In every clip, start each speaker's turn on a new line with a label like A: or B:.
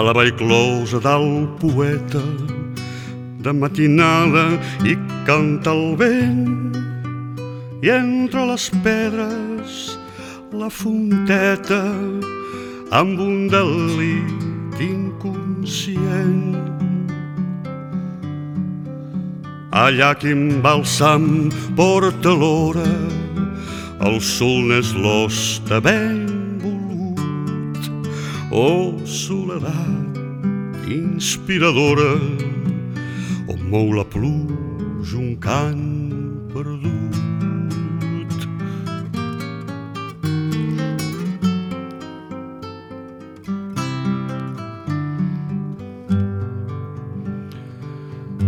A: a la vallclosa del poeta de matinada i canta el vent i entre les pedres la fonteta amb un delit inconscient. Allà quin balsam porta l'hora, el sol n'és l'hoste ben volut. Oh, soledat inspiradora, on mou la pluja un cant perdut.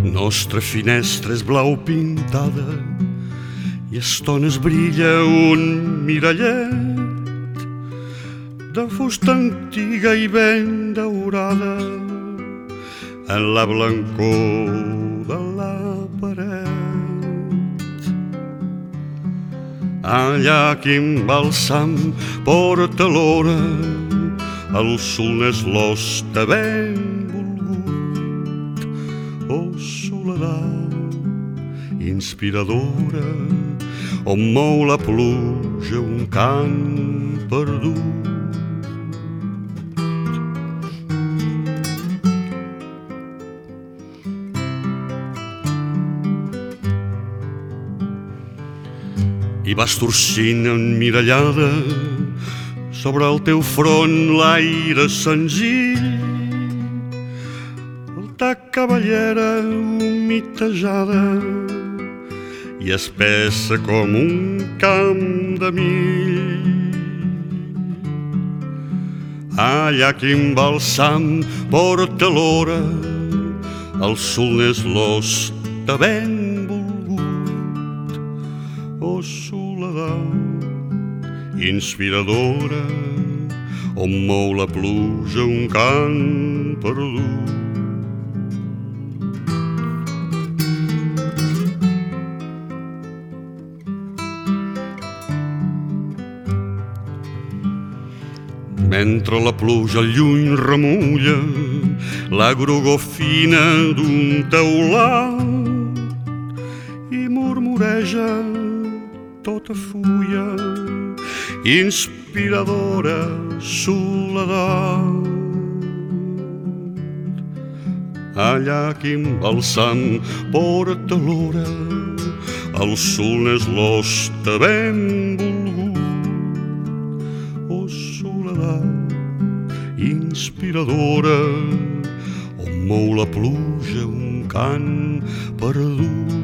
A: Nostra finestra és blau pintada i estones brilla un mirallet de fusta antiga i ben daurada en la blancor de la paret. Allà quin balsam porta l'hora, el sol n'és l'hoste ben volgut. Oh, soledat inspiradora, on mou la pluja un cant perdut. I vas torcint emmirallada sobre el teu front l'aire senzill ta cavallera humitejada i espessa com un camp de mill. Allà quin balsam porta l'hora, el sol n'és l'hoste ben volgut. Oh, soledat inspiradora, on mou la pluja un cant perdut. Mentre la pluja al lluny remulla la grogó fina d'un teulat i murmureja tota fulla inspiradora soledat. Allà quin balsam porta l'hora, el sol n'és l'hoste ben volgut. Oh, soledat inspiradora, on mou la pluja un cant perdut.